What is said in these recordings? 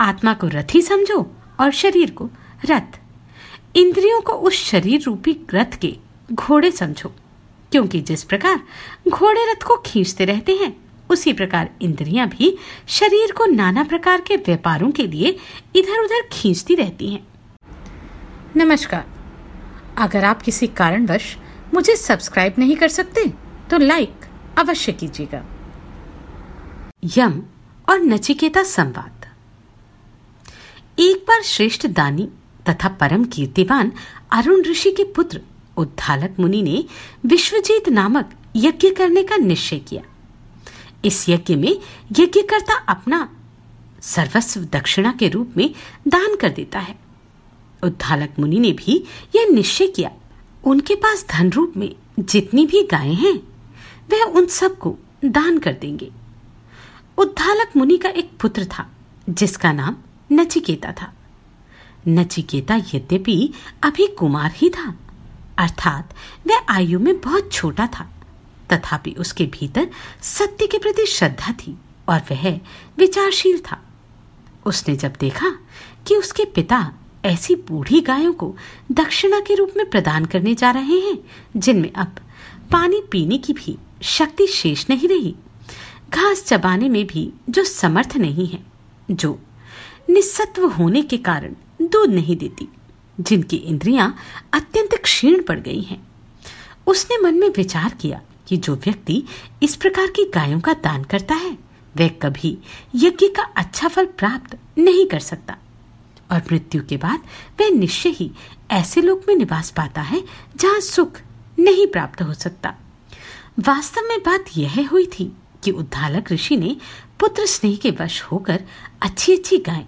आत्मा को रथी समझो और शरीर को रथ। इंद्रियों को उस शरीर रूपी रथ के घोड़े समझो, क्योंकि जिस प्रकार घोड़े रथ को खींचते रहते हैं, उसी प्रकार इंद्रियाँ भी शरीर को नाना प्रकार के व्यापारों के लिए इधर उधर खींचती रहती हैं। नमस्कार। अगर आप किसी कारणवश मुझे सब्सक्राइब नहीं कर सकते तो लाइक अवश्य कीजिएगा। यम और नचिकेता संवाद। एक बार श्रेष्ठ दानी तथा परम कीर्तिवान अरुण ऋषि के पुत्र उद्धालक मुनि ने विश्वजीत नामक यज्ञ करने का निश्चय किया। इस यज्ञ में यज्ञकर्ता अपना सर्वस्व दक्षिणा के रूप में दान कर देता है। उद्धालक मुनि ने भी यह निश्चय किया। उनके पास धन रूप में जितनी भी गायें हैं, वह उन सबको दान कर देंगे। उद्धालक मुनि का एक पुत्र था, जिसका नाम नचिकेता था। नचिकेता यद्यपि अभी कुमार ही था, अर्थात वह आयु में बहुत छोटा था, तथापि उसके भीतर सत्य के प्रति श्रद्धा थी और वह विचारशील था। उसने जब देखा कि उसके पिता ऐसी बूढ़ी गायों को दक्षिणा के रूप में प्रदान करने जा रहे हैं, जिनमें अब पानी पीने की भी शक्ति शेष नहीं रही, घास चबाने में भी जो समर्थ नहीं है, जो निस्सत्व होने के कारण दूध नहीं देती, जिनकी इंद्रियाँ अत्यंत क्षीण पड़ गई हैं। उसने मन में विचार किया कि जो व्यक्ति इस प्रकार की गायों का दान करता है, वह कभी यज्ञ का अच्छा फल प्राप्त नहीं कर सकता। और मृत्यु के बाद वह निश्चय ही ऐसे लोक में निवास पाता है जहाँ सुख नहीं प्राप्त हो सकता। वास्तव में बात यह हुई थी कि उद्धालक ऋषि ने पुत्र स्नेह के वश होकर अच्छी अच्छी गाय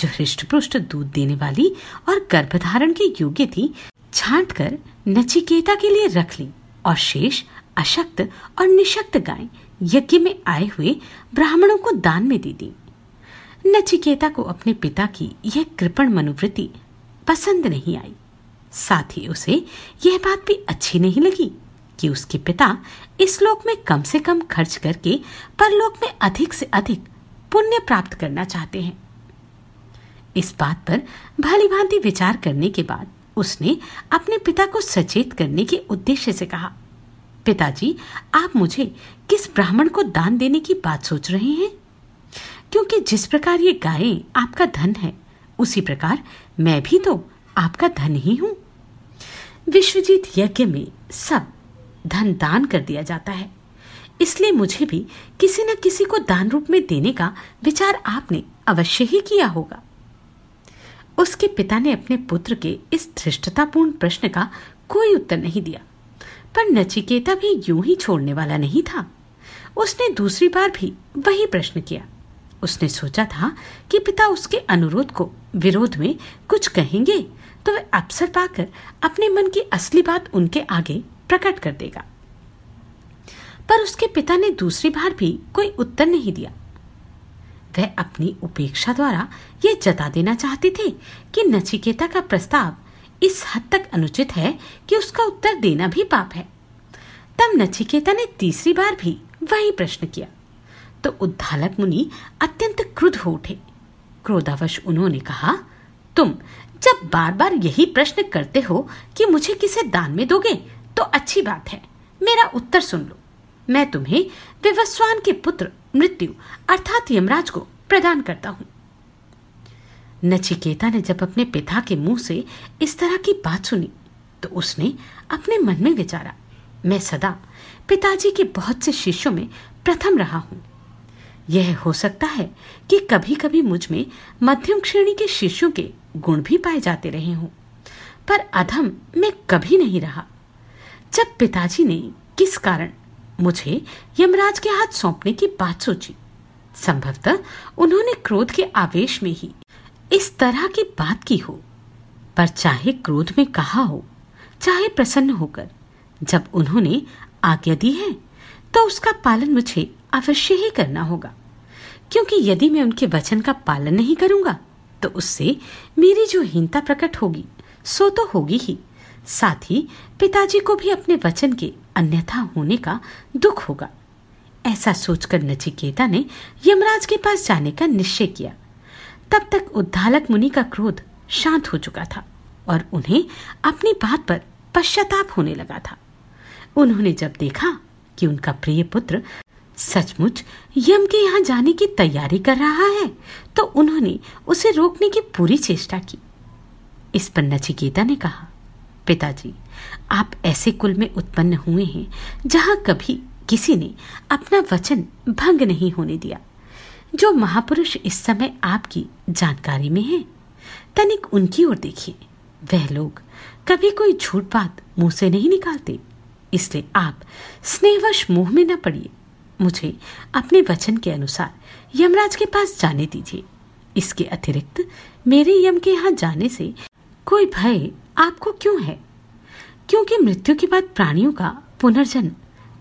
जो हृष्ट पुष्ट दूध देने वाली और गर्भधारण के योग्य थी छांट कर नचिकेता के लिए रख ली और शेष, अशक्त और निशक्त गाय यज्ञ में आए हुए ब्राह्मणों को दान में दे दी। नचिकेता को अपने पिता की यह कृपण मनोवृत्ति पसंद नहीं आई। साथ ही उसे यह बात भी अच्छी नहीं लगी कि उसके पिता इस लोक में कम से कम खर्च करके परलोक में अधिक से अधिक पुण्य प्राप्त करना चाहते हैं। इस बात पर भली भांति विचार करने के बाद उसने अपने पिता को सचेत करने के उद्देश्य से कहा, पिताजी, आप मुझे किस ब्राह्मण को दान देने की बात सोच रहे हैं? क्योंकि जिस प्रकार ये गायें आपका धन है, उसी प्रकार मैं भी तो आपका धन ही हूँ। विश्वजीत यज्ञ में सब धन दान कर दिया जाता है। इसलिए मुझे भी किसी न किसी को दान रूप में देने का विचार आपने अवश्य ही किया होगा। उसके पिता ने अपने पुत्र के इस धृष्टतापूर्ण प्रश्न का कोई उत्तर नहीं दिया। पर नचिकेता भी यूँ ही छोड़ने वाला नहीं था। उसने दूसरी बार भी वही प्रश्न किया। उसने सोचा था कि पिता उसके अनुरोध को विरोध में कुछ कहेंगे तो वह अवसर पाकर अपने मन की असली बात उनके आगे प्रकट कर देगा। पर उसके पिता ने दूसरी बार भी कोई उत्तर नहीं दिया। वह अपनी उपेक्षा द्वारा यह जता देना चाहती थी कि नचिकेता का प्रस्ताव इस हद तक अनुचित है कि उसका उत्तर देना भी पाप है। तब नचिकेता ने तीसरी बार भी वही प्रश्न किया। तो उद्धालक मुनि अत्यंत क्रुद्ध हो उठे। क्रोधावश उन्होंने कहा, तुम जब बार बार यही प्रश्न करते हो कि मुझे किसे दान में दोगे तो अच्छी बात है। मेरा उत्तर सुन लो। मैं तुम्हें विवस्वान के पुत्र मृत्यु अर्थात यमराज को प्रदान करता हूँ। नचिकेता ने जब अपने पिता के मुँह से इस तरह की बात सुनी तो उसने अपने मन में विचारा, मैं सदा पिताजी के बहुत से शिष्यों में प्रथम रहा हूँ। यह हो सकता है कि कभी कभी मुझमें मध्यम श्रेणी के शिष्यों के गुण भी पाए जाते रहे हों, पर अधम मैं कभी नहीं रहा। जब पिताजी ने किस कारण मुझे यमराज के हाथ सौंपने की बात सोची। संभवतः उन्होंने क्रोध के आवेश में ही इस तरह की बात की हो। पर चाहे क्रोध में कहा हो, चाहे प्रसन्न होकर, जब उन्होंने आज्ञा दी है तो उसका पालन मुझे अवश्य ही करना होगा। क्योंकि यदि मैं उनके वचन का पालन नहीं करूँगा तो उससे मेरी जो हीनता प्रकट होगी, सो तो होगी ही। साथ ही पिताजी को भी अपने वचन के अन्यथा होने का दुख होगा। ऐसा सोचकर नचिकेता ने यमराज के पास जाने का निश्चय किया। तब तक उद्धालक मुनि का क्रोध शांत हो चुका था और उन्हें अपनी बात पर पश्चाताप होने लगा था। उन्होंने जब देखा कि उनका प्रिय पुत्र सचमुच यम के यहाँ जाने की तैयारी कर रहा है तो उन्होंने उसे रोकने की पूरी चेष्टा की। इस पर नचिकेता ने कहा, पिताजी आप ऐसे कुल में उत्पन्न हुए हैं जहाँ कभी किसी ने अपना वचन भंग नहीं होने दिया। जो महापुरुष इस समय आपकी जानकारी में हैं, तनिक उनकी ओर देखिए। वह लोग कभी कोई झूठ बात मुँह से नहीं निकालते इसलिए आप स्नेहवश मुँह में न पड़िए। मुझे अपने वचन के अनुसार यमराज के पास जाने दीजिए। इसके अतिरिक्त मेरे यम के यहाँ जाने से कोई भय आपको क्यों है? क्योंकि मृत्यु के बाद प्राणियों का पुनर्जन्म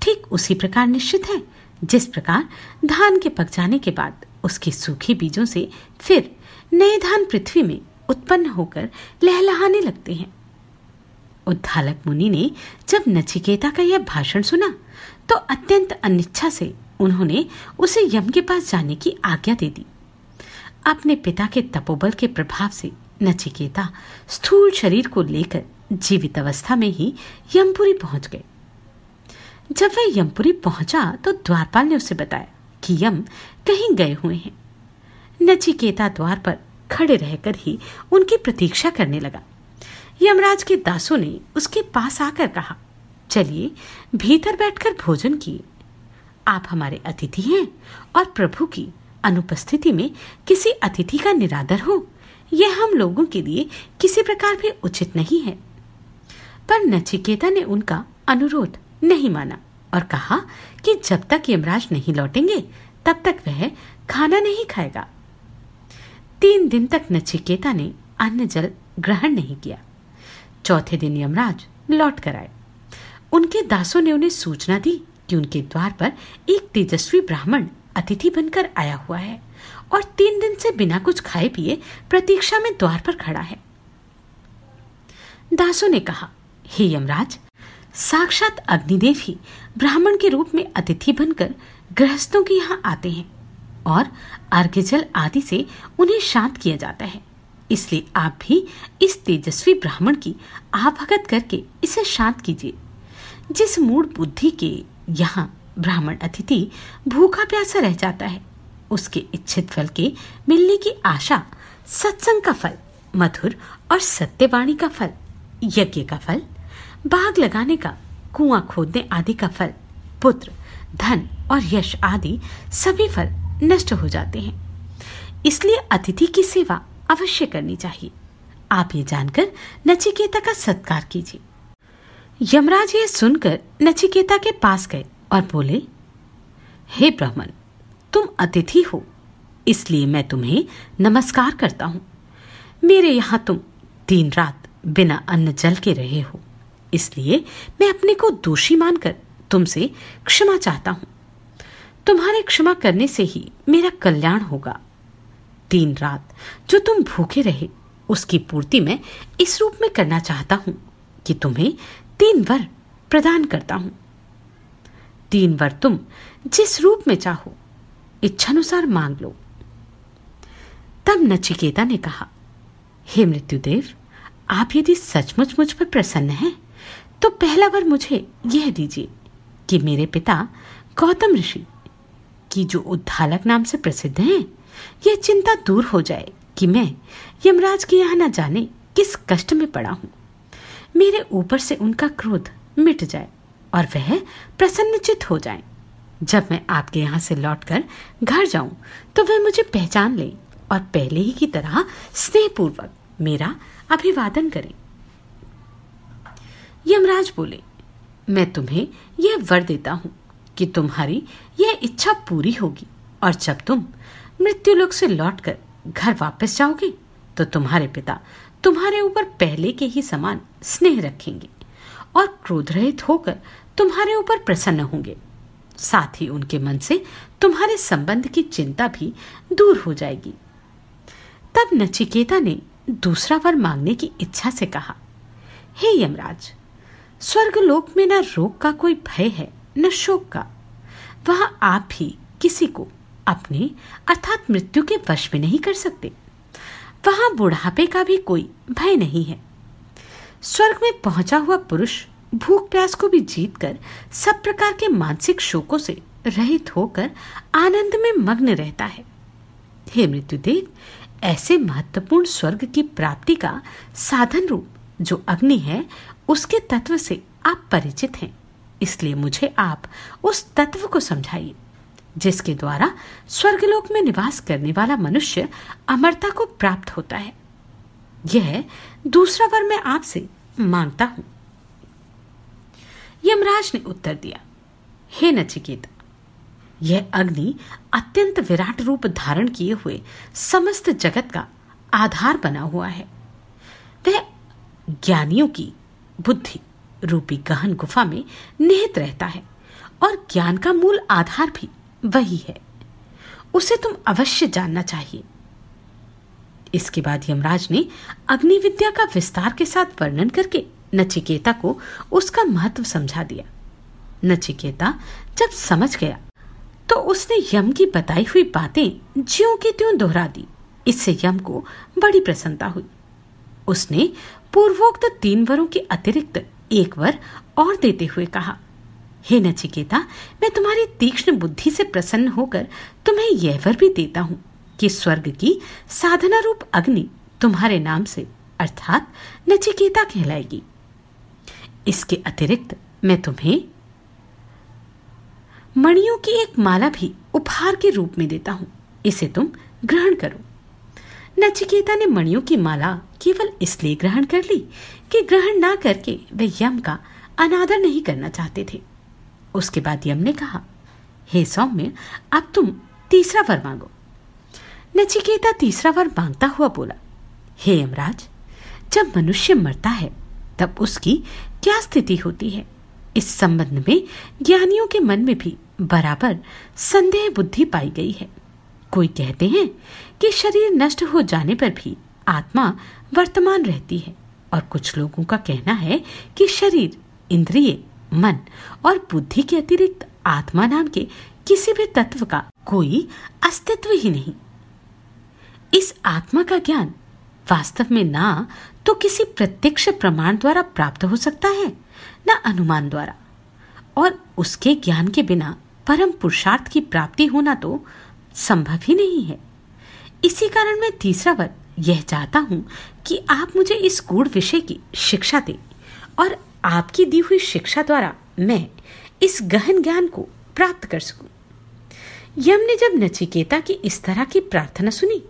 ठीक उसी प्रकार निश्चित है, जिस प्रकार धान के पक जाने के बाद उसके सूखे बीजों से फिर नए धान पृथ्वी में उत्पन्न होकर लहलहाने लगते हैं। उद्धालक मुनि ने जब नचिकेता का यह भाषण सुना तो अत्यंत अनिच्छा से उन्होंने उसे यम के पास जाने की आज्ञा दे दी। अपने पिता के तपोबल के प्रभाव से नचिकेता स्थूल शरीर को लेकर जीवित अवस्था में ही यमपुरी पहुँच गए। जब वह यमपुरी पहुँचा तो द्वारपाल ने उसे बताया कि यम कहीं गए हुए हैं। नचिकेता द्वार पर खड़े रहकर ही उनकी प्रतीक्षा करने लगा। यमराज के दासों ने उसके पास आकर कहा, चलिए, भीतर बैठकर भोजन किए। आप हमारे अतिथि हैं और प्रभु की अनुपस्थिति में किसी अतिथि का निरादर हो, यह हम लोगों के लिए किसी प्रकार भी उचित नहीं है। पर नचिकेता ने उनका अनुरोध नहीं माना और कहा कि जब तक यमराज नहीं लौटेंगे, तब तक वह खाना नहीं खाएगा। तीन दिन तक नचिकेता ने अन्न जल ग्रहण नहीं किया। चौथे दिन यमराज लौट कर आए। उनके दासों ने उन्हें सूचना दी कि उनके द्वार पर एक तेजस्वी ब्राह्मण अतिथि बनकर आया हुआ है और तीन दिन से बिना कुछ खाए पिए प्रतीक्षा में द्वार पर खड़ा है। दासों ने कहा हे यमराज, साक्षात अग्निदेव ही ब्राह्मण के रूप में अतिथि बनकर गृहस्थों के यहाँ आते हैं और अर्घ्य जल आदि से उन्हें शांत किया जाता है। इसलिए आप भी इस तेजस्वी ब्राह्मण की आभगत करके इसे शांत कीजिए। जिस मूड बुद्धि के यहाँ ब्राह्मण अतिथि भूखा प्यासा रह जाता है, उसके इच्छित फल के मिलने की आशा सत्संग का फल, मधुर और सत्यवाणी का फल, यज्ञ का फल बाग लगाने का, कुआँ खोदने आदि का फल, पुत्र, धन और यश आदि सभी फल नष्ट हो जाते हैं। इसलिए अतिथि की सेवा अवश्य करनी चाहिए। आप ये जानकर नचिकेता का सत्कार कीजिए। यमराज ये सुनकर नचिकेता के पास गए और बोले, हे ब्राह्मण, तुम अतिथि हो, इसलिए मैं तुम्हें नमस्कार करता हूँ। मेरे यहाँ तुम दिन रात बिना अन्न जल के रहे हो। इसलिए मैं अपने को दोषी मानकर तुमसे क्षमा चाहता हूँ। तुम्हारे क्षमा करने से ही मेरा कल्याण होगा। दिन रात जो तुम भूखे रहे, उसकी पूर्ति मैं इस रूप में करना चाहता हूँ कि तुम्हें तीन वर प्रदान करता हूँ। तीन वर तुम जिस रूप में चाहो, इच्छानुसार मांग लो। तब नचिकेता ने कहा, हे मृत्युदेव, आप यदि सचमुच मुझ पर प्रसन्न हैं तो पहला वर मुझे यह दीजिए कि मेरे पिता गौतम ऋषि, की जो उद्धालक नाम से प्रसिद्ध हैं, यह चिंता दूर हो जाए कि मैं यमराज के यहाँ न जाने किस कष्ट में पड़ा हूँ। मेरे ऊपर से उनका क्रोध मिट जाए और वह प्रसन्नचित हो जाए। जब मैं आपके यहाँ से लौटकर घर जाऊँ तो वह मुझे पहचान लें और पहले ही की तरह स्नेहपूर्वक मेरा अभिवादन करें। यमराज बोले, मैं तुम्हें यह वर देता हूँ कि तुम्हारी यह इच्छा पूरी होगी और जब तुम मृत्युलोक से लौटकर घर वापस जाओगे तो तुम्हारे पिता तुम्हारे ऊपर पहले के ही समान स्नेह रखेंगे और क्रोध रहित होकर तुम्हारे ऊपर प्रसन्न होंगे। साथ ही उनके मन से तुम्हारे संबंध की चिंता भी दूर हो जाएगी। तब नचिकेता ने दूसरा वर मांगने की इच्छा से कहा, हे hey यमराज स्वर्गलोक में न रोग का कोई भय है, न शोक का। वहाँ आप भी किसी को अपने अर्थात मृत्यु के वश में नहीं कर सकते। वहाँ बुढ़ापे का भी कोई भय नहीं है। स्वर्ग में पहुँचा हुआ पुरुष भूख प्यास को भी जीतकर सब प्रकार के मानसिक शोकों से रहित होकर आनंद में मग्न रहता है। हे मृत्युदेव, ऐसे महत्वपूर्ण स्वर्ग की प्राप्ति का साधन रूप जो अग्नि है उसके तत्व से आप परिचित हैं। इसलिए मुझे आप उस तत्व को समझाइए, जिसके द्वारा स्वर्गलोक में निवास करने वाला मनुष्य अमरता को प्राप्त होता है। यह दूसरा वर मैं आपसे माँगता हूँ। यमराज ने उत्तर दिया, हे नचिकेता, यह अग्नि अत्यंत विराट रूप धारण किए हुए समस्त जगत का आधार बना हुआ है। वह ज्ञानियों की बुद्धि रूपी गहन गुफा में निहित रहता है और ज्ञान का मूल आधार भी वही है। उसे तुम अवश्य जानना चाहिए। इसके बाद यमराज ने अग्नि विद्या का विस्तार के साथ वर्णन करके नचिकेता को उसका महत्व समझा दिया। नचिकेता जब समझ गया तो उसने यम की बताई हुई बातें ज्यों की त्यों दोहरा दी। इससे यम को बड़ी प्रसन्नता हुई। उसने पूर्वोक्त तीन वरों के अतिरिक्त एक वर और देते हुए कहा, हे नचिकेता, मैं तुम्हारी तीक्ष्ण बुद्धि से प्रसन्न होकर तुम्हें यह वर भी देता हूँ कि स्वर्ग की साधना रूप अग्नि तुम्हारे नाम से, अर्थात नचिकेता कहलाएगी। इसके अतिरिक्त मैं तुम्हें मणियों की एक माला भी उपहार के रूप में देता हूँ। इसे तुम ग्रहण करो। नचिकेता ने मणियों की माला केवल इसलिए ग्रहण कर ली कि ग्रहण ना करके वे यम का अनादर नहीं करना चाहते थे। उसके बाद यम ने कहा, हे सौम्य, अब तुम तीसरा वर मांगो। नचिकेता तीसरा वर माँगता हुआ बोला, हे यमराज, जब मनुष्य मरता है, तब उसकी क्या स्थिति होती है? इस संबंध में ज्ञानियों के मन में भी बराबर संदेह बुद्धि पाई गई है। कोई कहते हैं कि शरीर नष्ट हो जाने पर भी आत्मा वर्तमान रहती है और कुछ लोगों का कहना है कि शरीर, इंद्रिय, मन और बुद्धि के अतिरिक्त आत्मा नाम के किसी भी तत्व का कोई अस्तित्व ही नहीं। इस आत्मा का ज्ञान वास्तव में ना तो किसी प्रत्यक्ष प्रमाण द्वारा प्राप्त हो सकता है, ना अनुमान द्वारा। और उसके ज्ञान के बिना परम पुरुषार्थ की प्राप्ति होना तो संभव ही नहीं है। इसी कारण मैं तीसरा वर्ग यह चाहता हूँ कि आप मुझे इस गूढ़ विषय की शिक्षा दें और आपकी दी हुई शिक्षा द्वारा मैं इस गहन ज्ञान को प्राप्त कर सकूँ। यम ने जब नचिकेता की इस तरह की प्रार्थना सुनी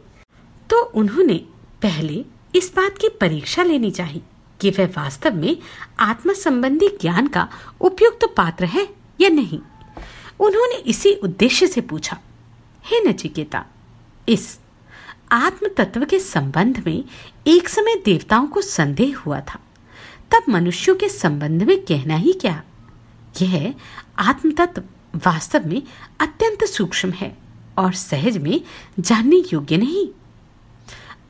तो उन्होंने पहले इस बात की परीक्षा लेनी चाहिए कि वह वास्तव में आत्मा संबंधी ज्ञान का उपयुक्त तो पात्र है या नहीं उन्होंने इसी उद्देश्य से पूछा, हे नचिकेता, इस आत्म तत्व के संबंध में एक समय देवताओं को संदेह हुआ था। तब मनुष्यों के संबंध में कहना ही क्या? यह आत्म तत्व वास्तव में अत्यंत सूक्ष्म है और सहज में जानने योग्य नहीं।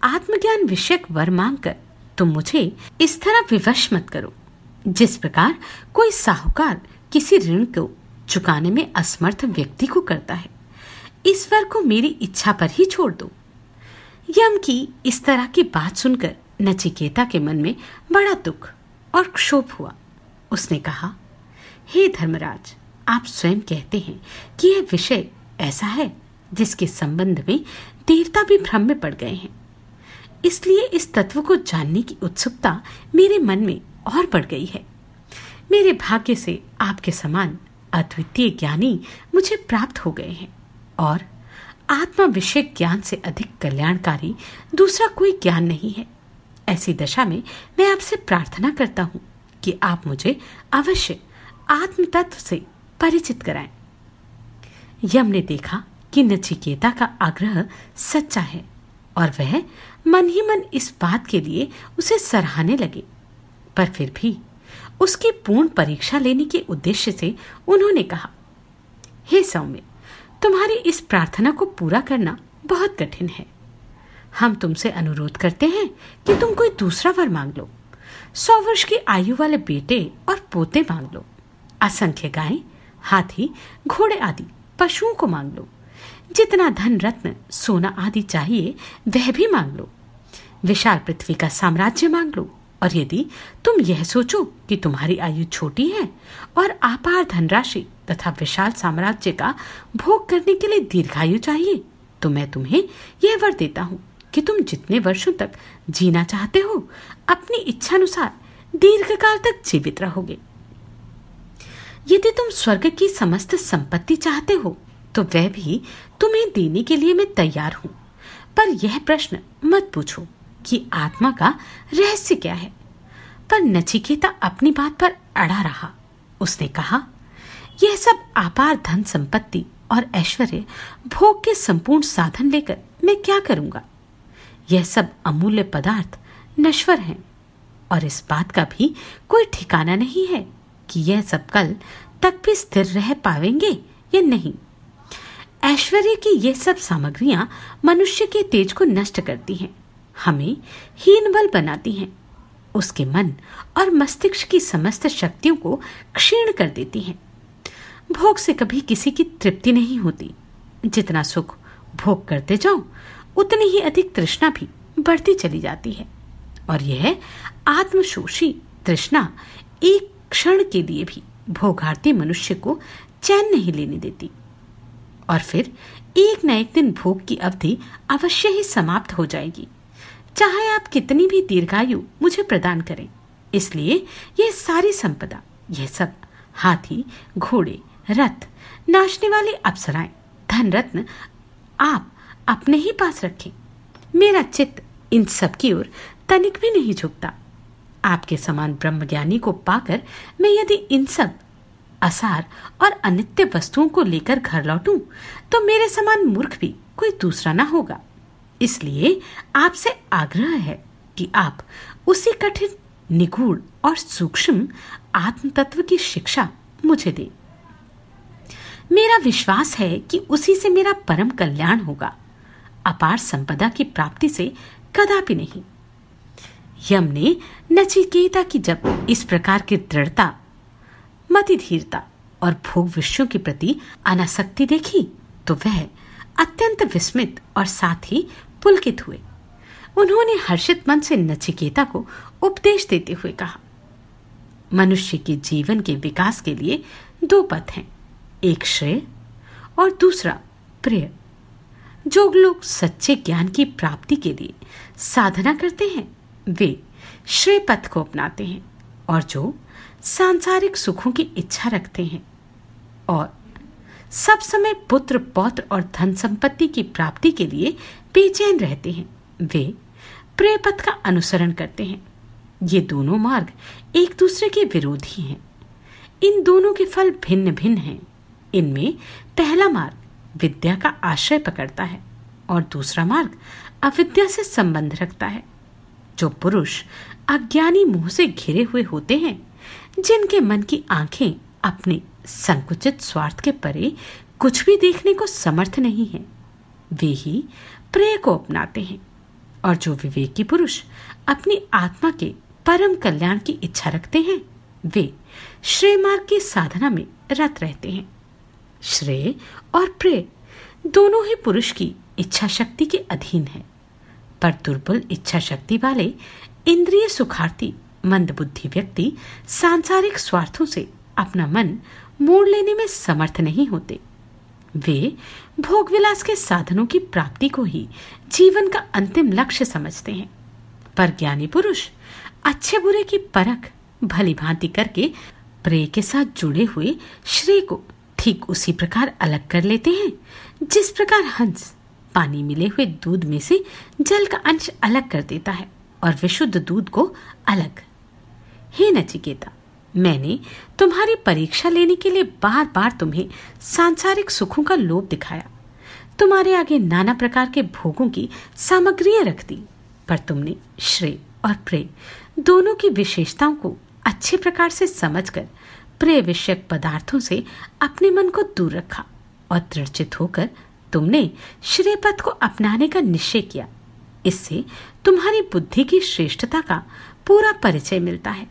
आत्मज्ञान विषयक वर मांगकर तुम मुझे इस तरह विवश मत करो, जिस प्रकार कोई साहूकार किसी ऋण को चुकाने में असमर्थ व्यक्ति को करता है। इस वर को मेरी इच्छा पर ही छोड़ दो। यम की इस तरह की बात सुनकर नचिकेता के मन में बड़ा दुख और क्षोभ हुआ। उसने कहा, हे धर्मराज, आप स्वयं कहते हैं कि यह विषय ऐसा है जिसके संबंध में देवता भी भ्रम में पड़ गए हैं। इसलिए इस तत्व को जानने की उत्सुकता मेरे मन में और बढ़ गई है। मेरे भाग्य से आपके समान अद्वितीय ज्ञानी मुझे प्राप्त हो गए हैं और आत्मा विषय ज्ञान से अधिक कल्याणकारी दूसरा कोई ज्ञान नहीं है ऐसी दशा में मैं आपसे प्रार्थना करता हूँ कि आप मुझे अवश्य आत्म तत्व से परिचित कराएँ। यम ने देखा कि नचिकेता का आग्रह सच्चा है और वह मन ही मन इस बात के लिए उसे सराहने लगे पर फिर भी उसकी पूर्ण परीक्षा लेने के उद्देश्य से उन्होंने कहा, हे सौम्य तुम्हारी इस प्रार्थना को पूरा करना बहुत कठिन है। हम तुमसे अनुरोध करते हैं कि तुम कोई दूसरा वर मांग लो। सौ वर्ष की आयु वाले बेटे और पोते मांग लो। असंख्य गाय, हाथी, घोड़े आदि, पशुओं को मांग लो। जितना धन रत्न सोना आदि चाहिए, वह भी मांग लो। विशाल पृथ्वी का साम्राज्य मांग लो। और यदि तुम यह सोचो कि तुम्हारी आयु छोटी है और आपार धनराशि तथा विशाल साम्राज्य का भोग करने के लिए दीर्घायु चाहिए तो मैं तुम्हें यह वर देता हूँ कि तुम जितने वर्षों तक जीना चाहते हो, अपनी इच्छा अनुसार दीर्घकाल तक जीवित रहोगे। यदि तुम स्वर्ग की समस्त संपत्ति चाहते हो तो वह भी तुम्हें देने के लिए मैं तैयार हूँ। पर यह प्रश्न मत पूछो। कि आत्मा का रहस्य क्या है? पर नचिकेता अपनी बात पर अड़ा रहा। उसने कहा, यह सब आपार धन संपत्ति और ऐश्वर्य, भोग के संपूर्ण साधन लेकर मैं क्या करूँगा? यह सब अमूल्य पदार्थ नश्वर हैं और इस बात का भी कोई ठिकाना नहीं है कि यह सब कल तक भी स्थिर रह पावेंगे या नहीं। ऐश्वर्य की यह सब सामग्रियाँ मनुष्य के तेज को नष्ट करती हैं। हमें हीन बल बनाती हैं। उसके मन और मस्तिष्क की समस्त शक्तियों को क्षीण कर देती हैं। भोग से कभी किसी की तृप्ति नहीं होती। जितना सुख भोग करते जाओ, उतनी ही अधिक तृष्णा भी बढ़ती चली जाती है। और यह आत्मशोषी तृष्णा एक क्षण के लिए भी भोगार्थी मनुष्य को चैन नहीं लेने देती। और फिर एक न एक दिन भोग की अवधि अवश्य ही समाप्त हो जाएगी। चाहे आप कितनी भी दीर्घायु मुझे प्रदान करें। इसलिए यह सारी संपदा, यह सब, हाथी, घोड़े, रथ, नाचने वाली अप्सराएँ धन रत्न आप अपने ही पास रखें। मेरा चित्त इन सब की ओर तनिक भी नहीं झुकता। आपके समान ब्रह्मज्ञानी को पाकर मैं यदि इन सब असार और अनित्य वस्तुओं को लेकर घर लौटूं तो मेरे समान मूर्ख भी कोई दूसरा ना होगा। इसलिए आपसे आग्रह है कि आप उसी कठिन, निगूढ़ और सूक्ष्म आत्म तत्व की शिक्षा मुझे दें। मेरा विश्वास है कि उसी से मेरा परम कल्याण होगा। अपार संपदा की प्राप्ति से कदापि नहीं। यम ने नचिकेता की जब इस प्रकार की दृढ़ता मति धीरता और भोग विषयों के प्रति अनासक्ति देखी तो वह अत्यंत विस्मित और साथ ही पुलकित हुए। उन्होंने हर्षित मन से नचिकेता को उपदेश देते हुए कहा, मनुष्य के जीवन के विकास के लिए दो पथ हैं, एक श्रेय और दूसरा प्रिय। जो लोग सच्चे ज्ञान की प्राप्ति के लिए साधना करते हैं, वे श्रेय पथ को अपनाते हैं और जो सांसारिक सुखों की इच्छा रखते हैं और सब समय पुत्र, पौत्र और धन संपत्ति की प्राप्ति के लिए बेचैन रहते हैं। वे प्रेय पथ का अनुसरण करते हैं। ये दोनों मार्ग एक दूसरे के विरोधी हैं। इन दोनों के फल भिन्न भिन्न हैं। इनमें पहला मार्ग विद्या का आश्रय पकड़ता है और दूसरा मार्ग अविद्या से संबंध रखता है। जो पुरुष अज्ञानी मुँह से घिरे हुए होते हैं, जिनके मन की आँखें अपने संकुचित स्वार्थ के परे कुछ भी देखने को समर्थ नहीं है, वे ही प्रेय को अपनाते हैं। और जो विवेकी पुरुष अपनी आत्मा के परम कल्याण की इच्छा रखते हैं, वे श्रेय मार्ग की साधना में रत रहते हैं। श्रेय और प्रेय दोनों ही पुरुष की इच्छा शक्ति के अधीन है। पर दुर्बल इच्छा शक्ति वाले इंद्रिय सुखार्थी मंदबुद्धि व्यक्ति सांसारिक स्वार्थों से अपना मन मोड़ लेने में समर्थ नहीं होते। वे भोग विलास के साधनों की प्राप्ति को ही जीवन का अंतिम लक्ष्य समझते हैं। पर ज्ञानी पुरुष अच्छे बुरे की परख, भली भांति करके प्रेय के साथ जुड़े हुए श्रेय को ठीक उसी प्रकार अलग कर लेते हैं, जिस प्रकार हंस, पानी मिले हुए दूध में से जल का अंश अलग कर देता है और विशुद्ध दूध को अलग। हे नचिकेता मैंने तुम्हारी परीक्षा लेने के लिए बार बार तुम्हें सांसारिक सुखों का लोभ दिखाया। तुम्हारे आगे नाना प्रकार के भोगों की सामग्रियाँ रख दी, पर तुमने श्रेय और प्रेय दोनों की विशेषताओं को अच्छे प्रकार से समझकर प्रेय विषयक पदार्थों से अपने मन को दूर रखा और दृढ़चित होकर तुमने श्रेय पथ को अपनाने का निश्चय किया। इससे तुम्हारी बुद्धि की श्रेष्ठता का पूरा परिचय मिलता है।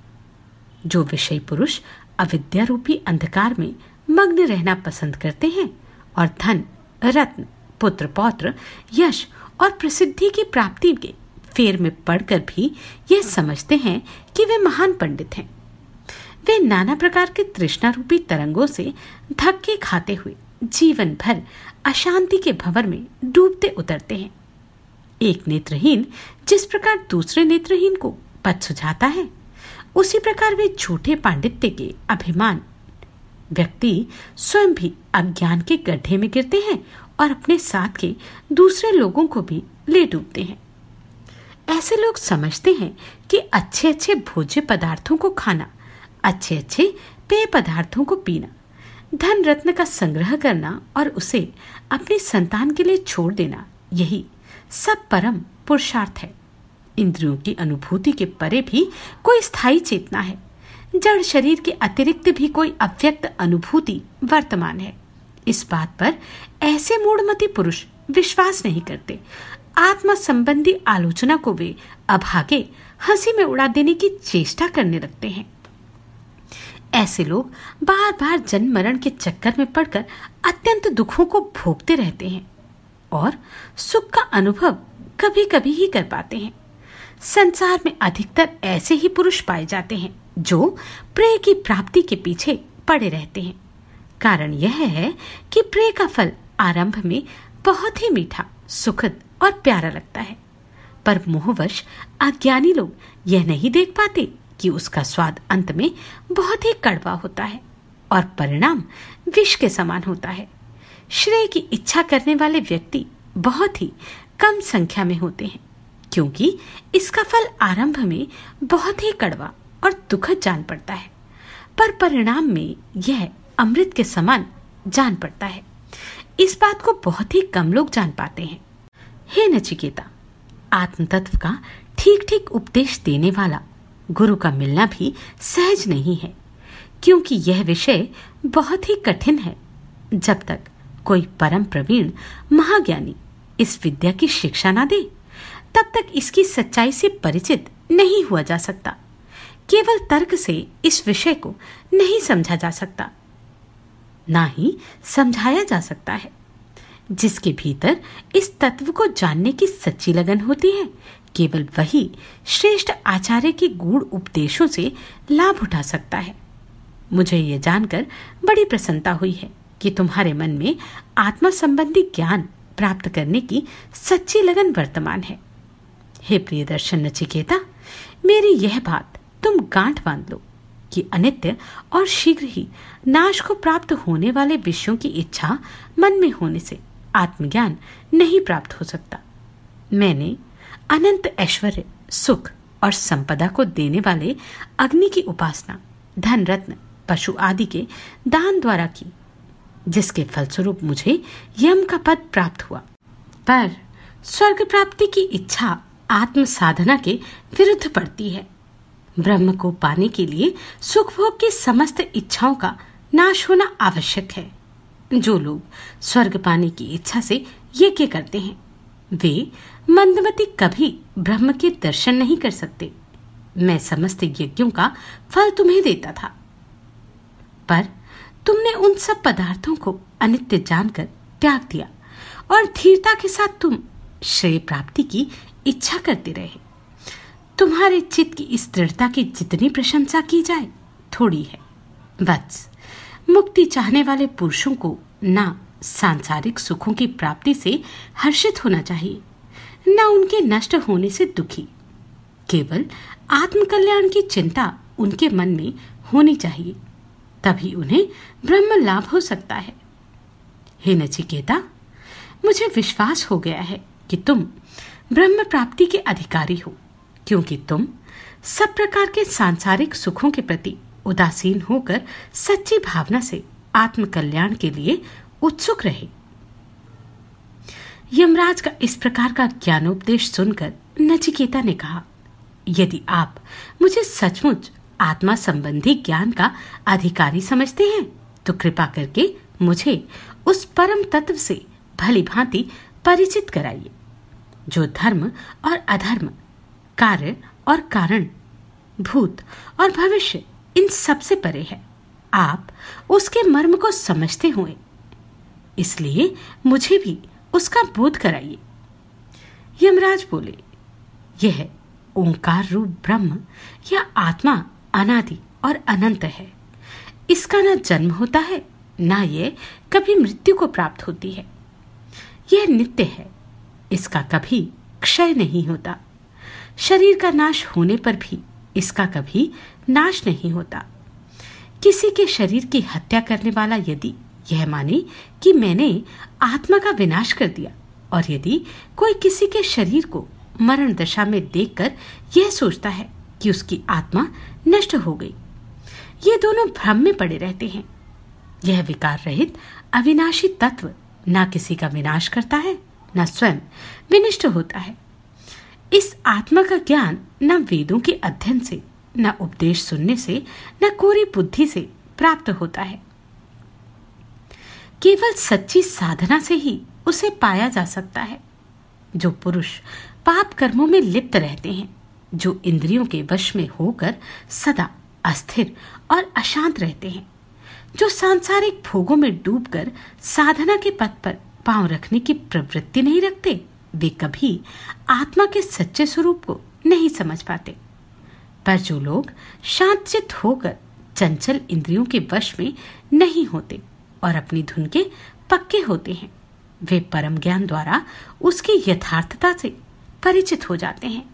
जो विषय पुरुष अविद्या रूपी अंधकार में मग्न रहना पसंद करते हैं और धन, रत्न, पुत्र, पौत्र, यश और प्रसिद्धि की प्राप्ति के फेर में पढ़कर भी यह समझते हैं कि वे महान पंडित हैं। वे नाना प्रकार के तृष्णा रूपी तरंगों से धक्के खाते हुए जीवन भर अशांति के भंवर में डूबते उतरते हैं। एक नेत्रहीन जिस प्रकार दूसरे नेत्रहीन को पद सुझाता है उसी प्रकार वे झूठे पांडित्य के अभिमान। व्यक्ति स्वयं भी अज्ञान के गड्ढे में गिरते हैं और अपने साथ के दूसरे लोगों को भी ले डूबते हैं। ऐसे लोग समझते हैं कि अच्छे अच्छे भोज्य पदार्थों को खाना अच्छे अच्छे पेय पदार्थों को पीना, धन रत्न का संग्रह करना और उसे अपनी संतान के लिए छोड़ देना, यही सब परम पुरुषार्थ है। इंद्रियों की अनुभूति के परे भी कोई स्थायी चेतना है। जड़ शरीर के अतिरिक्त भी कोई अव्यक्त अनुभूति वर्तमान है। इस बात पर ऐसे मूढ़मती पुरुष विश्वास नहीं करते। आत्मा संबंधी आलोचना को वे अभागे, हँसी में उड़ा देने की चेष्टा करने लगते हैं। ऐसे लोग बार बार जन्म मरण के चक्कर में पड़कर अत्यंत दुखों को भोगते रहते हैं और सुख का अनुभव कभी कभी ही कर पाते हैं। संसार में अधिकतर ऐसे ही पुरुष पाए जाते हैं, जो प्रेय की प्राप्ति के पीछे पड़े रहते हैं। कारण यह है कि प्रेय का फल आरंभ में बहुत ही मीठा, सुखद और प्यारा लगता है। पर मोहवश अज्ञानी लोग यह नहीं देख पाते कि उसका स्वाद अंत में बहुत ही कड़वा होता है और परिणाम विष के समान होता है। श्रेय की इच्छा करने वाले व्यक्ति बहुत ही कम संख्या में होते हैं। क्योंकि इसका फल आरंभ में बहुत ही कड़वा और दुखद जान पड़ता है, पर परिणाम में यह अमृत के समान जान पड़ता है। इस बात को बहुत ही कम लोग जान पाते हैं। हे नचिकेता आत्म तत्व का ठीक ठीक उपदेश देने वाला गुरु का मिलना भी सहज नहीं है, क्योंकि यह विषय बहुत ही कठिन है, जब तक कोई परम प्रवीण महाज्ञानी इस विद्या की शिक्षा ना दे। तब तक इसकी सच्चाई से परिचित नहीं हुआ जा सकता। केवल तर्क से इस विषय को नहीं समझा जा सकता। ना ही समझाया जा सकता है, जिसके भीतर इस तत्व को जानने की सच्ची लगन होती है। केवल वही श्रेष्ठ आचार्य के गूढ़ उपदेशों से लाभ उठा सकता है। मुझे ये जानकर बड़ी प्रसन्नता हुई है कि तुम्हारे मन में आत्मा संबंधी ज्ञान प्राप्त करने की सच्ची लगन वर्तमान है। हे प्रिय दर्शन नचिकेता, मेरी यह बात तुम गांठ बाँध लो कि अनित्य और शीघ्र ही नाश को प्राप्त होने वाले विषयों की इच्छा मन में होने से आत्मज्ञान नहीं प्राप्त हो सकता। मैंने अनंत ऐश्वर्य, सुख और संपदा को देने वाले अग्नि की उपासना धन रत्न पशु आदि के दान द्वारा की, जिसके फलस्वरूप मुझे यम का पद प्राप्त हुआ। पर स्वर्ग प्राप्ति की इच्छा आत्म साधना के विरुद्ध पड़ती है। ब्रह्म को पाने के लिए सुख भोग की समस्त इच्छाओं का नाश होना आवश्यक है। जो लोग स्वर्ग पाने की इच्छा से यज्ञ करते हैं? वे मंदमती कभी ब्रह्म के दर्शन नहीं कर सकते। मैं समस्त यज्ञों का फल तुम्हें देता था। पर तुमने उन सब पदार्थों को अनित्य जानकर त्याग दिया और धीरता के साथ तुम श्रेय प्राप्ति की इच्छा करते रहे। तुम्हारे चित्त की इस दृढ़ता की जितनी प्रशंसा की जाए, थोड़ी है। बस, मुक्ति चाहने वाले पुरुषों को ना सांसारिक सुखों की प्राप्ति से हर्षित होना चाहिए, न उनके नष्ट होने से दुखी। केवल आत्मकल्याण की चिंता उनके मन में होनी चाहिए, तभी उन्हें ब्रह्म लाभ हो सकता है। हे नचिकेता, मुझे विश्वास हो गया है कि तुम ब्रह्म प्राप्ति के अधिकारी हो, क्योंकि तुम सब प्रकार के सांसारिक सुखों के प्रति उदासीन होकर सच्ची भावना से आत्म कल्याण के लिए उत्सुक रहे। यमराज का इस प्रकार का ज्ञानोपदेश सुनकर नचिकेता ने कहा, यदि आप मुझे सचमुच आत्मा संबंधी ज्ञान का अधिकारी समझते हैं तो कृपा करके मुझे उस परम तत्व से भली भांति परिचित कराइए। जो धर्म और अधर्म, कार्य और कारण, भूत और भविष्य, इन सबसे परे है। आप उसके मर्म को समझते हुए। इसलिए मुझे भी उसका बोध कराइए। यमराज बोले, यह ओंकार रूप ब्रह्म या आत्मा अनादि और अनंत है। इसका न जन्म होता है, ना ये कभी मृत्यु को प्राप्त होती है। यह नित्य है। इसका कभी क्षय नहीं होता। शरीर का नाश होने पर भी इसका कभी नाश नहीं होता। किसी के शरीर की हत्या करने वाला यदि यह माने कि मैंने आत्मा का विनाश कर दिया और यदि कोई किसी के शरीर को मरण दशा में देखकर यह सोचता है कि उसकी आत्मा नष्ट हो गई, ये दोनों भ्रम में पड़े रहते हैं। यह विकार रहित अविनाशी तत्व ना किसी का विनाश करता है न स्वयं विनिष्ट होता है। इस आत्मा का ज्ञान न वेदों के अध्ययन से, न उपदेश सुनने से, न कोरी बुद्धि से प्राप्त होता है। केवल सच्ची साधना से ही उसे पाया जा सकता है। जो पुरुष पाप कर्मों में लिप्त रहते हैं, जो इंद्रियों के वश में होकर सदा अस्थिर और अशांत रहते हैं, जो सांसारिक भोगों में डूबकर साधना के पथ पर पाँव रखने की प्रवृत्ति नहीं रखते, वे कभी आत्मा के सच्चे स्वरूप को नहीं समझ पाते। पर जो लोग शांतचित होकर चंचल इंद्रियों के वश में नहीं होते और अपनी धुन के पक्के होते हैं, वे परम ज्ञान द्वारा उसकी यथार्थता से परिचित हो जाते हैं।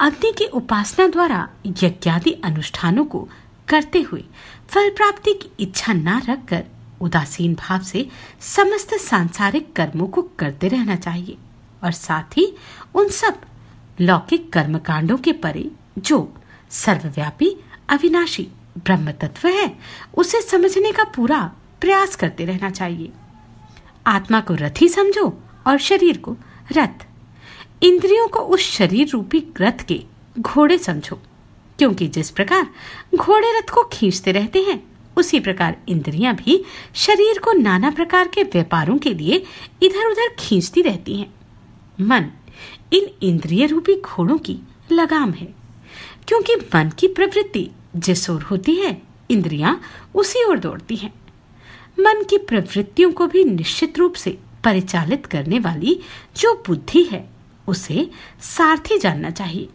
अग्नि की उपासना द्वारा यज्ञादि अनुष्ठानों को करते हुए फल प्राप्ति की इच्छा न रखकर उदासीन भाव से समस्त सांसारिक कर्मों को करते रहना चाहिए और साथ ही उन सब लौकिक कर्मकांडों के परे जो सर्वव्यापी अविनाशी ब्रह्म तत्व है, उसे समझने का पूरा प्रयास करते रहना चाहिए। आत्मा को रथी समझो और शरीर को रथ। इंद्रियों को उस शरीर रूपी रथ के घोड़े समझो, क्योंकि जिस प्रकार घोड़े रथ को खींचते रहते हैं उसी प्रकार इंद्रियाँ भी शरीर को नाना प्रकार के व्यापारों के लिए इधर उधर खींचती रहती हैं। मन इन इंद्रिय रूपी घोड़ों की लगाम है, क्योंकि मन की प्रवृत्ति जिस ओर होती है, इंद्रियाँ उसी ओर दौड़ती हैं। मन की प्रवृत्तियों को भी निश्चित रूप से परिचालित करने वाली जो बुद्धि है, उसे सारथी जानना चाहिए।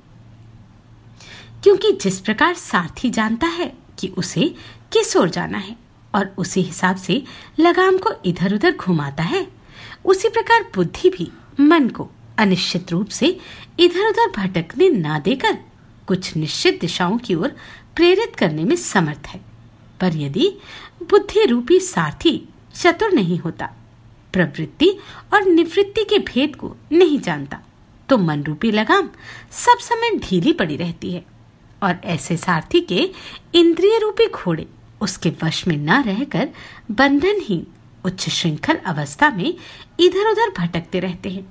क्योंकि जिस प्रकार सारथी जानता है कि उसे किस ओर जाना है और उसी हिसाब से लगाम को इधर उधर घुमाता है। उसी प्रकार बुद्धि भी मन को अनिश्चित रूप से इधर उधर भटकने ना देकर कुछ निश्चित दिशाओं की ओर प्रेरित करने में समर्थ है। पर यदि बुद्धि रूपी सारथी चतुर नहीं होता, प्रवृत्ति और निवृत्ति के भेद को नहीं जानता तो मन रूपी लगाम सब समय ढीली पड़ी रहती है और ऐसे सारथी के इंद्रिय रूपी घोड़े उसके वश में न रहकर बंधनहीन, उच्च श्रृंखल अवस्था में इधर उधर भटकते रहते हैं।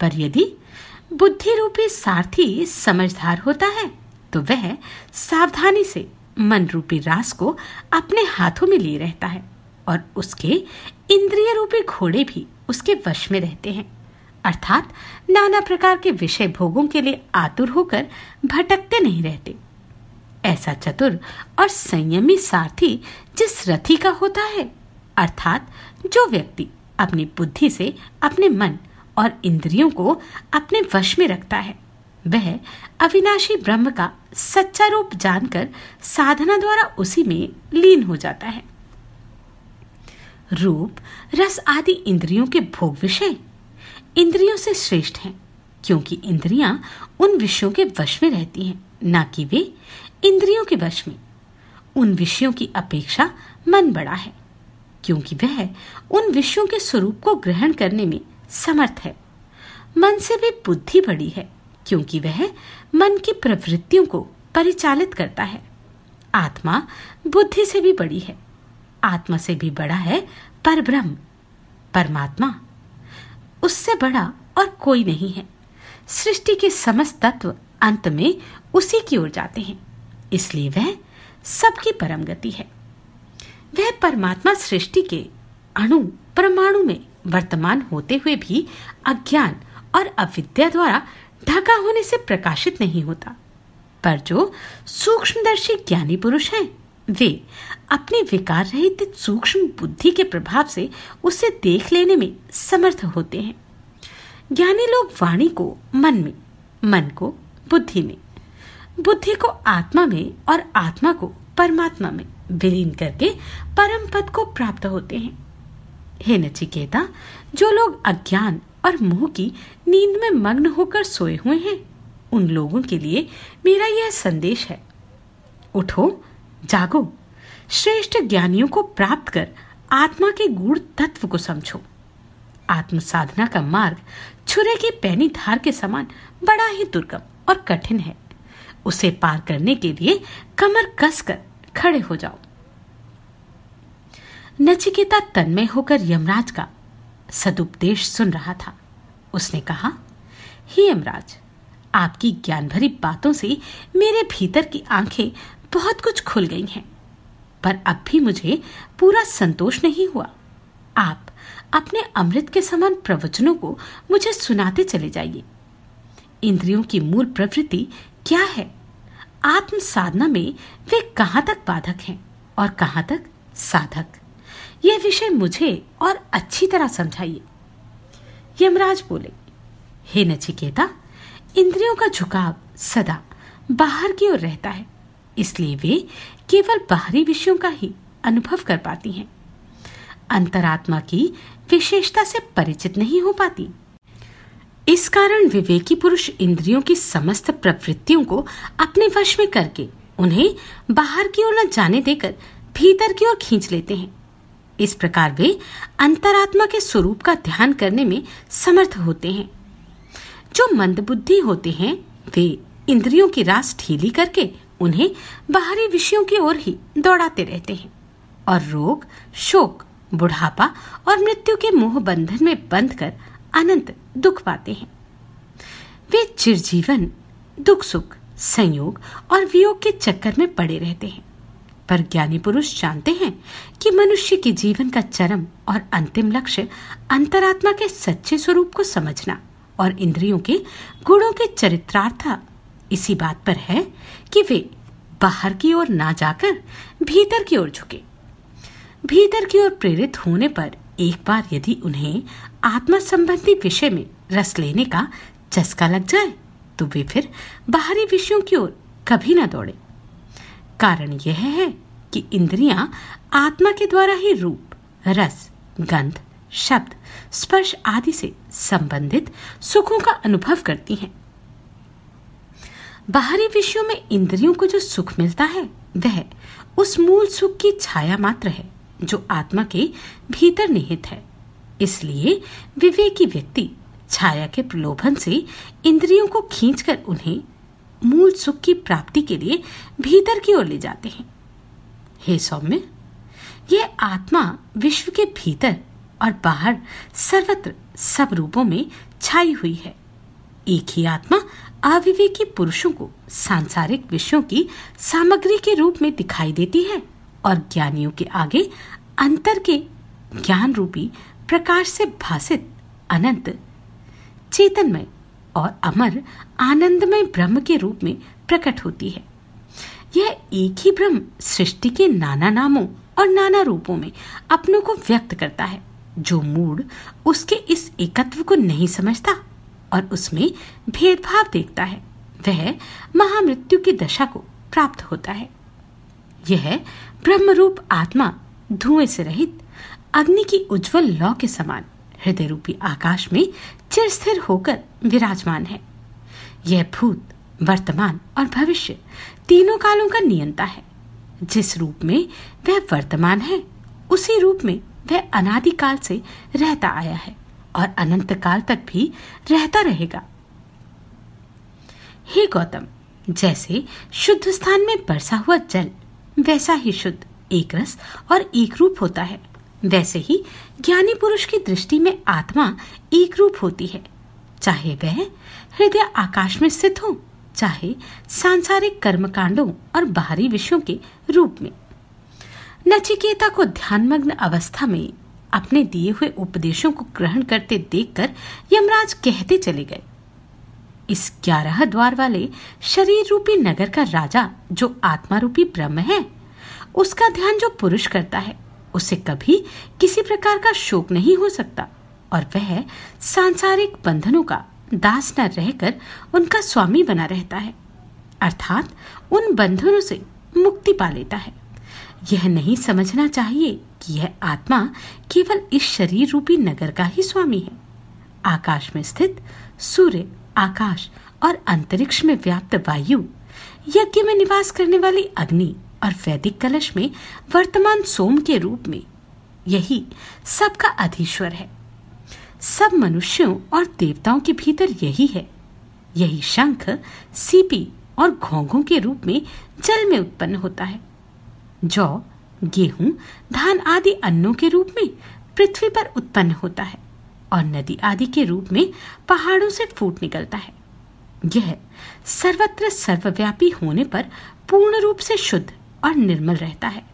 पर यदि बुद्धि रूपी सारथी समझदार होता है तो वह सावधानी से मन रूपी रास को अपने हाथों में लिए रहता है और उसके इंद्रिय रूपी घोड़े भी उसके वश में रहते हैं। अर्थात नाना प्रकार के विषय भोगों के लिए आतुर होकर भटकते नहीं रहते। ऐसा चतुर और संयमी सारथी जिस रथी का होता है, अर्थात जो व्यक्ति अपनी बुद्धि से अपने मन और इंद्रियों को अपने वश में रखता है, वह अविनाशी ब्रह्म का सच्चा रूप जानकर साधना द्वारा उसी में लीन हो जाता है। रूप, रस आदि इंद्रियों के भोग विषय इंद्रियों से श्रेष्ठ हैं, क्योंकि इंद्रियाँ उन विषयों के वश में रहती हैं, न कि वे इंद्रियों के वश में उन विषयों की अपेक्षा मन बड़ा है, क्योंकि वह उन विषयों के स्वरूप को ग्रहण करने में समर्थ है। मन से भी बुद्धि बड़ी है, क्योंकि वह मन की प्रवृत्तियों को परिचालित करता है। आत्मा बुद्धि से भी बड़ी है, आत्मा से भी बड़ा है पर ब्रह्म। परमात्मा उससे बड़ा और कोई नहीं है, सृष्टि के समस्त तत्व अंत में उसी की ओर जाते हैं। इसलिए वह सबकी परम गति है। वह परमात्मा सृष्टि के अणु, परमाणु में वर्तमान होते हुए भी अज्ञान और अविद्या द्वारा ढका होने से प्रकाशित नहीं होता। पर जो सूक्ष्मदर्शी ज्ञानी पुरुष हैं, वे अपनी विकार रहित सूक्ष्म बुद्धि के प्रभाव से उसे देख लेने में समर्थ होते हैं। ज्ञानी लोग वाणी को मन में, मन को बुद्धि में बुद्धि को आत्मा में और आत्मा को परमात्मा में विलीन करके परम पद को प्राप्त होते हैं। हे नचिकेता, जो लोग अज्ञान और मोह की नींद में मग्न होकर सोए हुए हैं, उन लोगों के लिए मेरा यह संदेश है। उठो, जागो, श्रेष्ठ ज्ञानियों को प्राप्त कर आत्मा के गूढ़ तत्व को समझो। आत्म साधना का मार्ग छुरे की पैनी धार के समान बड़ा ही दुर्गम और कठिन है। उसे पार करने के लिए कमर कसकर खड़े हो जाओ। नचिकेता तन्मय होकर यमराज का सदुपदेश सुन रहा था। उसने कहा, हे यमराज, आपकी ज्ञान भरी बातों से मेरे भीतर की आँखें बहुत कुछ खुल गई हैं, पर अब भी मुझे पूरा संतोष नहीं हुआ। आप अपने अमृत के समान प्रवचनों को मुझे सुनाते चले जाइए। इंद्रियों की मूल प्रवृत्ति क्या है? आत्म साधना में वे कहाँ तक बाधक हैं और कहाँ तक साधक? यह विषय मुझे और अच्छी तरह समझाइए। यमराज बोले, हे नचिकेता, इंद्रियों का झुकाव सदा बाहर की ओर रहता है, इसलिए वे केवल बाहरी विषयों का ही अनुभव कर पाती हैं। अंतरात्मा की विशेषता से परिचित नहीं हो पाती। इस कारण विवेकी पुरुष इंद्रियों की समस्त प्रवृत्तियों को अपने वश में करके उन्हें बाहर की ओर न जाने देकर भीतर की ओर खींच लेते हैं। इस प्रकार वे अंतरात्मा के स्वरूप का ध्यान करने में समर्थ होते हैं। जो मंदबुद्धि होते हैं, वे इंद्रियों की रास ढीली करके उन्हें बाहरी विषयों की ओर ही दौड़ाते रहते हैं और रोग, शोक, बुढ़ापा और मृत्यु के मोह बंधन में बंध कर अनंत दुख पाते हैं। वे चिरजीवन, दुख सुख, संयोग और वियोग के चक्कर में पड़े रहते हैं। पर ज्ञानी पुरुष जानते हैं कि मनुष्य के जीवन का चरम और अंतिम लक्ष्य अंतरात्मा के सच्चे स्वरूप को समझना और इंद्रियों के गुणों के चरित्रार्थ। इसी बात पर है कि वे बाहर की ओर ना जाकर भीतर की ओर झुके। भीतर की ओर प्रेरित होने पर एक बार यदि उन्हें आत्मा संबंधी विषय में रस लेने का चस्का लग जाए तो वे फिर बाहरी विषयों की ओर कभी ना दौड़े। कारण यह है कि इंद्रियाँ आत्मा के द्वारा ही रूप, रस, गंध, शब्द, स्पर्श आदि से संबंधित सुखों का अनुभव करती हैं। बाहरी विषयों में इंद्रियों को जो सुख मिलता है, वह उस मूल सुख की छाया मात्र है। जो आत्मा के भीतर निहित है। इसलिए विवेकी व्यक्ति छाया के प्रलोभन से इंद्रियों को खींचकर उन्हें मूल सुख की प्राप्ति के लिए भीतर की ओर ले जाते हैं। हे सौम्य, यह आत्मा विश्व के भीतर और बाहर सर्वत्र सब रूपों में छाई हुई है। एक ही आत्मा अविवेकी पुरुषों को सांसारिक विषयों की सामग्री के रूप में दिखाई देती है। और ज्ञानियों के आगे अंतर के ज्ञान रूपी प्रकाश से भाषित अनंत, चेतनमय और अमर, आनंदमय ब्रह्म के रूप में प्रकट होती है। यह एक ही ब्रह्म सृष्टि के नाना नामों और नाना रूपों में अपनों को व्यक्त करता है। जो मूड उसके इस एकत्व को नहीं समझता और उसमें भेदभाव देखता है, वह महामृत्यु की दशा को प्राप्त होता है। यह ब्रह्मरूप आत्मा धुएँ से रहित, अग्नि की उज्जवल लौ के समान हृदय रूपी आकाश में चिर स्थिर होकर विराजमान है। यह भूत, वर्तमान और भविष्य तीनों कालों का नियंता है। जिस रूप में वह वर्तमान है, उसी रूप में वह अनादिकाल से रहता आया है और अनंत काल तक भी रहता रहेगा। हे गौतम, जैसे शुद्ध स्थान में बरसा हुआ जल वैसा ही शुद्ध, एक रस और एक रूप होता है। वैसे ही ज्ञानी पुरुष की दृष्टि में आत्मा एक रूप होती है। चाहे वह हृदय आकाश में स्थित हो, चाहे सांसारिक कर्मकांडों और बाहरी विषयों के रूप में। नचिकेता को ध्यानमग्न अवस्था में अपने दिए हुए उपदेशों को ग्रहण करते देखकर यमराज कहते चले गए। इस ग्यारह द्वार वाले शरीर रूपी नगर का राजा, जो आत्मा रूपी ब्रह्म है, उसका ध्यान जो पुरुष करता है, उसे कभी किसी प्रकार का शोक नहीं हो सकता। और वह सांसारिक बंधनों का दास न रहकर उनका स्वामी बना रहता है। अर्थात उन बंधनों से मुक्ति पा लेता है। यह नहीं समझना चाहिए कि यह आत्मा केवल इस शरीर रूपी नगर का ही स्वामी है। आकाश में स्थित सूर्य आकाश और अंतरिक्ष में व्याप्त वायु, यज्ञ में निवास करने वाली अग्नि और वैदिक कलश में वर्तमान सोम के रूप में, यही सबका अधीश्वर है। सब मनुष्यों और देवताओं के भीतर यही है। यही शंख, सीपी और घोंघों के रूप में जल में उत्पन्न होता है। जौ, गेहूँ, धान आदि अन्नों के रूप में पृथ्वी पर उत्पन्न होता है। और नदी आदि के रूप में पहाड़ों से फूट निकलता है। यह सर्वत्र सर्वव्यापी होने पर पूर्ण रूप से शुद्ध और निर्मल रहता है।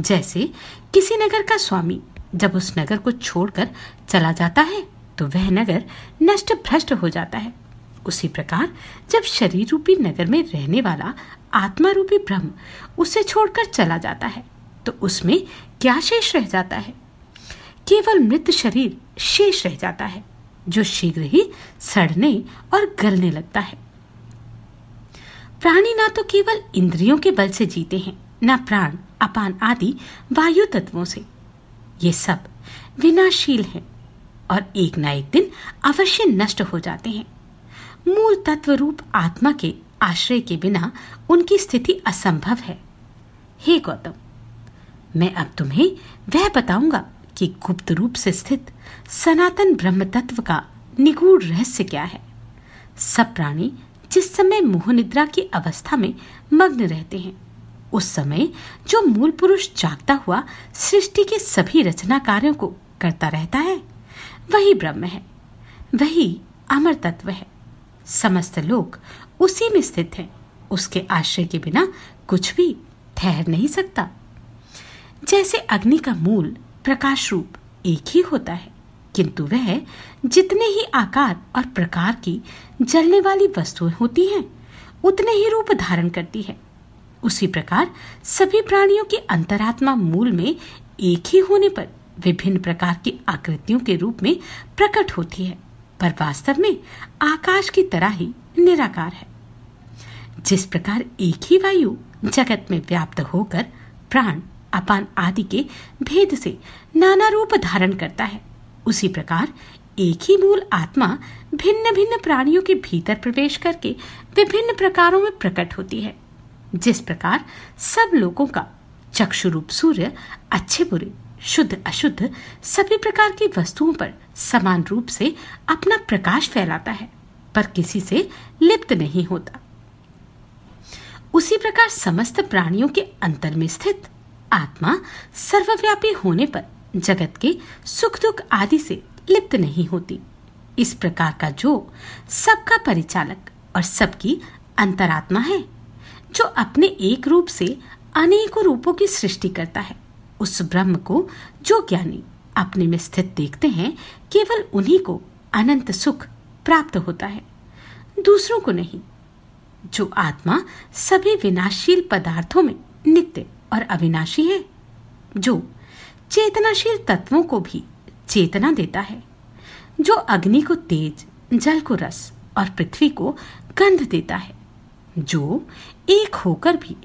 जैसे किसी नगर का स्वामी जब उस नगर को छोड़कर चला जाता है तो वह नगर नष्ट भ्रष्ट हो जाता है। उसी प्रकार जब शरीर रूपी नगर में रहने वाला आत्मा रूपी ब्रह्म उसे छोड़कर चला जाता है तो उसमें क्या शेष रह जाता है? केवल मृत शरीर शेष रह जाता है, जो शीघ्र ही सड़ने और गलने लगता है। प्राणी ना तो केवल इंद्रियों के बल से जीते हैं, ना प्राण, अपान आदि वायु तत्वों से। ये सब विनाशील हैं और एक न एक दिन अवश्य नष्ट हो जाते हैं। मूल तत्व रूप आत्मा के आश्रय के बिना उनकी स्थिति असंभव है। हे गौतम, मैं अब तुम्हें वह बताऊँगा कि गुप्त रूप से स्थित सनातन ब्रह्म तत्व का निगूढ़ रहस्य क्या है? सब प्राणी जिस समय मोह निद्रा की अवस्था में मग्न रहते हैं, उस समय जो मूल पुरुष जागता हुआ सृष्टि के सभी रचना कार्यों को करता रहता है, वही ब्रह्म है, वही अमर तत्व है। समस्त लोग उसी में स्थित है, उसके आश्रय के बिना कुछ भी ठहर नहीं सकता। जैसे अग्नि का मूल प्रकाश रूप एक ही होता है, किंतु वह जितने ही आकार और प्रकार की जलने वाली वस्तुएँ होती हैं, उतने ही रूप धारण करती है। उसी प्रकार सभी प्राणियों की अंतरात्मा मूल में एक ही होने पर विभिन्न प्रकार की आकृतियों के रूप में प्रकट होती है, पर वास्तव में आकाश की तरह ही निराकार है। जिस प्रकार एक ही वायु जगत में व्याप्त होकर प्राण अपान आदि के भेद से नाना रूप धारण करता है। उसी प्रकार एक ही मूल आत्मा भिन्न भिन्न प्राणियों के भीतर प्रवेश करके विभिन्न प्रकारों में प्रकट होती है। जिस प्रकार सब लोगों का चक्षु रूप सूर्य, अच्छे बुरे, शुद्ध, अशुद्ध, सभी प्रकार की वस्तुओं पर समान रूप से अपना प्रकाश फैलाता है, पर किसी से लिप्त नहीं होता। उसी प्रकार समस्त प्राणियों के अंतर में स्थित आत्मा सर्वव्यापी होने पर जगत के सुख दुख आदि से लिप्त नहीं होती। इस प्रकार का जो सबका परिचालक और सबकी अंतरात्मा है, जो अपने एक रूप से अनेकों रूपों की सृष्टि करता है, उस ब्रह्म को जो ज्ञानी अपने में स्थित देखते हैं, केवल उन्हीं को अनंत सुख प्राप्त होता है। दूसरों को नहीं, जो आत्मा सभी विनाशील पदार्थों में नित्य और अविनाशी है। जो चेतनाशील तत्वों को भी चेतना देता है, जो अग्नि को तेज, जल को रस और पृथ्वी को गंध देता है, जो एक होकर भी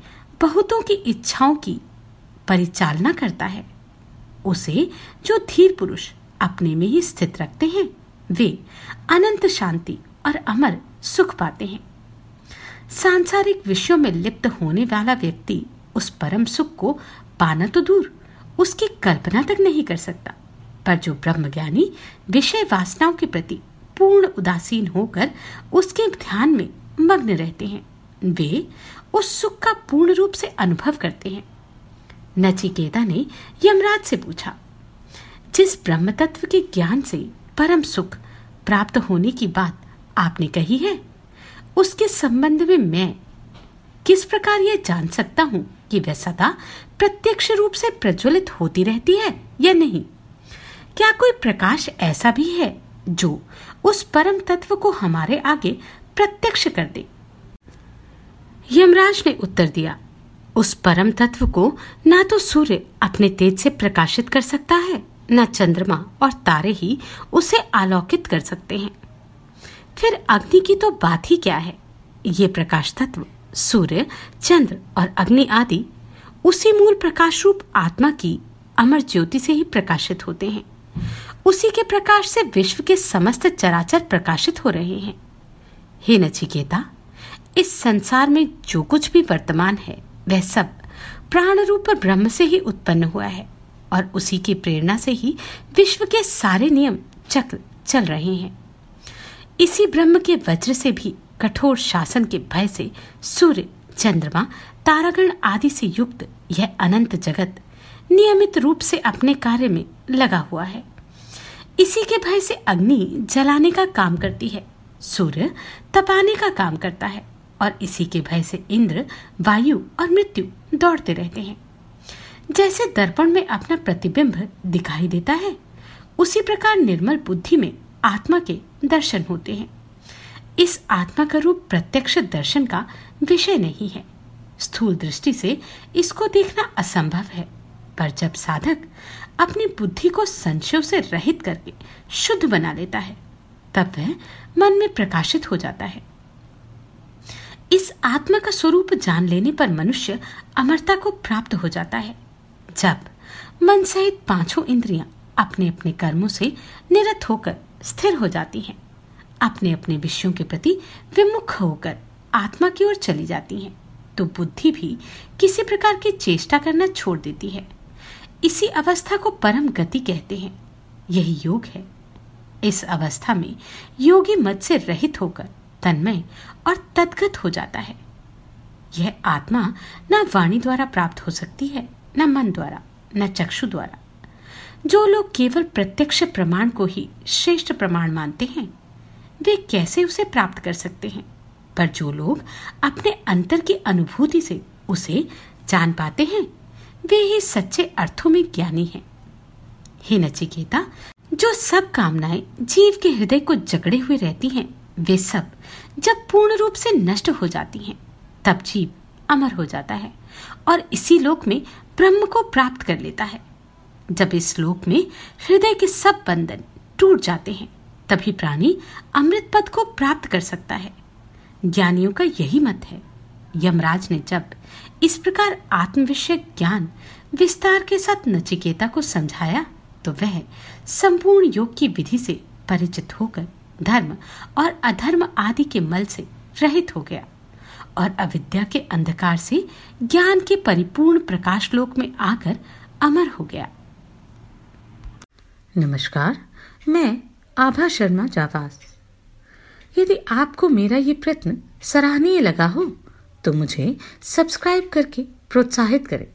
बहुतों की इच्छाओं की परिचालना करता है, उसे जो धीर पुरुष अपने में ही स्थित रखते हैं, वे अनंत शांति और अमर सुख पाते हैं। सांसारिक विषयों में लिप्त होने वाला व्यक्ति उस परम सुख को पाना तो दूर, उसकी कल्पना तक नहीं कर सकता। पर जो ब्रह्मज्ञानी विषय वासनाओं के प्रति पूर्ण उदासीन होकर उसके ध्यान में मग्न रहते हैं, वे उस सुख का पूर्ण रूप से अनुभव करते हैं। नचिकेता ने यमराज से पूछा, जिस ब्रह्म तत्व के ज्ञान से परम सुख प्राप्त होने की बात आपने कही है, उसके संबंध में मैं किस प्रकार यह जान सकता हूँ? कि वह सदा प्रत्यक्ष रूप से प्रज्वलित होती रहती है या नहीं? क्या कोई प्रकाश ऐसा भी है जो उस परम तत्व को हमारे आगे प्रत्यक्ष कर दे? यमराज ने उत्तर दिया, उस परम तत्व को ना तो सूर्य अपने तेज से प्रकाशित कर सकता है, न चंद्रमा और तारे ही उसे आलोकित कर सकते हैं। फिर अग्नि की तो बात ही क्या है? ये प्रकाश तत्व सूर्य, चंद्र और अग्नि आदि, उसी मूल प्रकाश रूप आत्मा की अमर ज्योति से ही प्रकाशित होते हैं। उसी के प्रकाश से विश्व के समस्त चराचर प्रकाशित हो रहे हैं। हे नचिकेता, इस संसार में जो कुछ भी वर्तमान है, वह सब प्राण रूप ब्रह्म से ही उत्पन्न हुआ है और उसी की प्रेरणा से ही विश्व के सारे नियम, चक्र चल रहे हैं। इसी ब्रह्म के वज्र से भी कठोर शासन के भय से सूर्य, चंद्रमा, तारागण आदि से युक्त यह अनंत जगत नियमित रूप से अपने कार्य में लगा हुआ है। इसी के भय से अग्नि जलाने का काम करती है, सूर्य तपाने का काम करता है और इसी के भय से इंद्र, वायु और मृत्यु दौड़ते रहते हैं। जैसे दर्पण में अपना प्रतिबिंब दिखाई देता है, उसी प्रकार निर्मल बुद्धि में आत्मा के दर्शन होते हैं। इस आत्मा का रूप प्रत्यक्ष दर्शन का विषय नहीं है। स्थूल दृष्टि से इसको देखना असंभव है, पर जब साधक अपनी बुद्धि को संशय से रहित करके शुद्ध बना लेता है, तब वह मन में प्रकाशित हो जाता है। इस आत्मा का स्वरूप जान लेने पर मनुष्य अमरता को प्राप्त हो जाता है, जब मन सहित पाँचों इंद्रियाँ अपने अपने कर्मों से निरत होकर स्थिर हो जाती हैं। अपने अपने विषयों के प्रति विमुख होकर आत्मा की ओर चली जाती हैं। तो बुद्धि भी किसी प्रकार की चेष्टा करना छोड़ देती है। इसी अवस्था को परम गति कहते हैं। यही योग है। इस अवस्था में योगी मत से रहित होकर तन्मय और तदगत हो जाता है। यह आत्मा न वाणी द्वारा प्राप्त हो सकती है, न मन द्वारा, न चक्षु द्वारा। जो लोग केवल प्रत्यक्ष प्रमाण को ही श्रेष्ठ प्रमाण मानते हैं वे कैसे उसे प्राप्त कर सकते हैं? पर जो लोग अपने अंतर की अनुभूति से उसे जान पाते हैं, वे ही सच्चे अर्थों में ज्ञानी हैं। हे नचिकेता, जो सब कामनाएँ जीव के हृदय को जकड़े हुए रहती हैं, वे सब जब पूर्ण रूप से नष्ट हो जाती हैं, तब जीव अमर हो जाता है और इसी लोक में ब्रह्म को प्राप्त कर लेता है। जब इस लोक में हृदय के सब बंधन टूट जाते हैं तभी प्राणी अमृत पद को प्राप्त कर सकता है। ज्ञानियों का यही मत है। यमराज ने जब इस प्रकार आत्मविषय ज्ञान विस्तार के साथ नचिकेता को समझाया तो वह संपूर्ण योग की विधि से परिचित होकर धर्म और अधर्म आदि के मल से रहित हो गया और अविद्या के अंधकार से ज्ञान के परिपूर्ण प्रकाश लोक में आकर अमर हो गया। नमस्कार, मैं आभा शर्मा जावास यदि आपको मेरा ये प्रयत्न सराहनीय लगा हो तो मुझे सब्सक्राइब करके प्रोत्साहित करें।